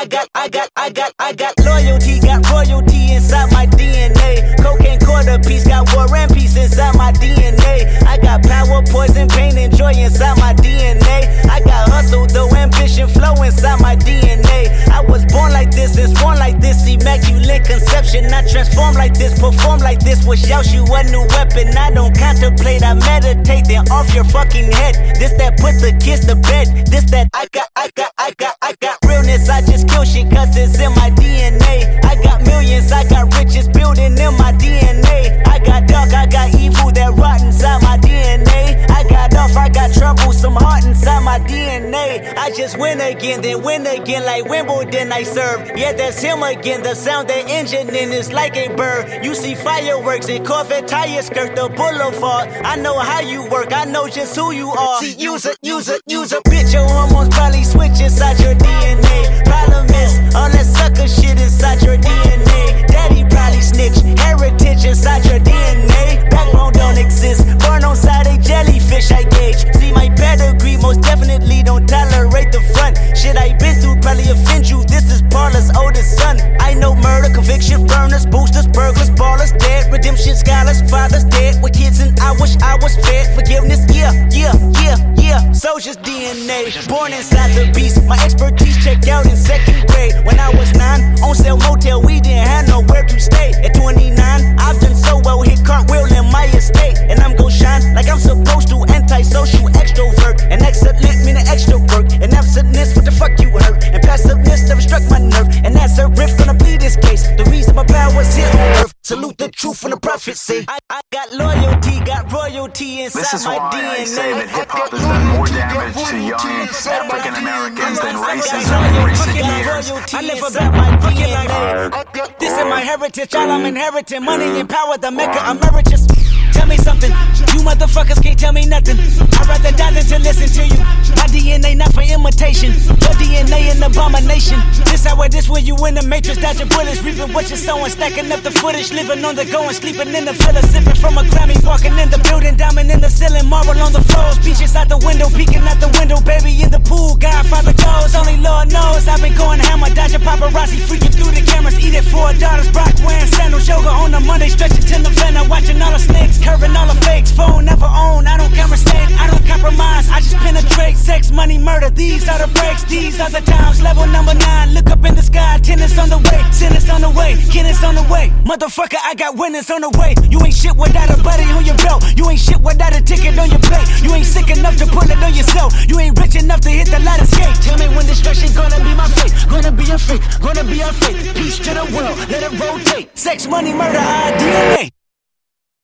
I got, I got, I got, I got loyalty, got royalty inside my DNA. Cocaine quarter piece, got war and peace inside my DNA. I got power, poison, pain, and joy inside my DNA. I immaculate conception. I transform like this, perform like this. Was Yaoshi a new weapon? I don't contemplate, I meditate. Then off your fucking head. This that put the kids to bed. This that I got, I got, I got, I got realness. I just kill shit cause it's in my DNA. I got millions, I got riches building in my DNA. I got dark, I got evil that Some heart inside my DNA. I just win again, then win again like Wimbledon I serve. Yeah, that's him again. The sound that engine in is like a bird. You see fireworks and Corvette tires skirt the boulevard. I know how you work, I know just who you are. See, use a, use a, use a bitch. Your hormones probably switch inside definitely don't tolerate the front. Shit I been through probably offend you. This is Paula's oldest son. I know murder, conviction, burners, boosters, burglars, ballers, dead, redemption, scholars, fathers dead with kids, and I wish I was fed. Forgiveness, yeah, yeah, yeah, yeah. Soldier's DNA, born inside the beast. My expertise checked out in second grade when I was nine. On sale motel, we didn't have nowhere Salute the truth and the prophecy. I, I got loyalty, got royalty inside This is my why DNA. I say that hip hop has done more damage to young African Americans than racism in recent years. I live about my fucking life. This is my heritage, all I'm inheriting. Money and power, the maker emeritus. Tell me something, you motherfuckers can't tell me nothing. I'd rather die than to listen to you. My DNA not for imitation, your DNA an abomination. This how it is when you in the matrix, dodging bullets, reaping what you're sowing, stacking up the footage, living on the go and sleeping in the villa, sipping from a Grammy, walking in the building, diamond in the ceiling, marble on the floors, beaches out the window, peeking out the window, baby in the pool, Godfather goes, only Lord knows I've been going hammer, dodging paparazzi, freaking through the four daughters, Brock wearing sandals, yoga on a Monday, stretching to November, watching all the snakes, curving all the fakes, these are the times, level number nine, look up in the sky, tennis on the way, tennis on the way, tennis on the way, motherfucker, I got winners on the way, you ain't shit without a buddy on your belt, you ain't shit without a ticket on your plate, you ain't sick enough to put it on yourself, you ain't rich enough to hit the ladder skate, tell me when destruction gonna be my fate, gonna be a fate, gonna be a fate, peace to the world, let it rotate, sex, money, murder, our DNA.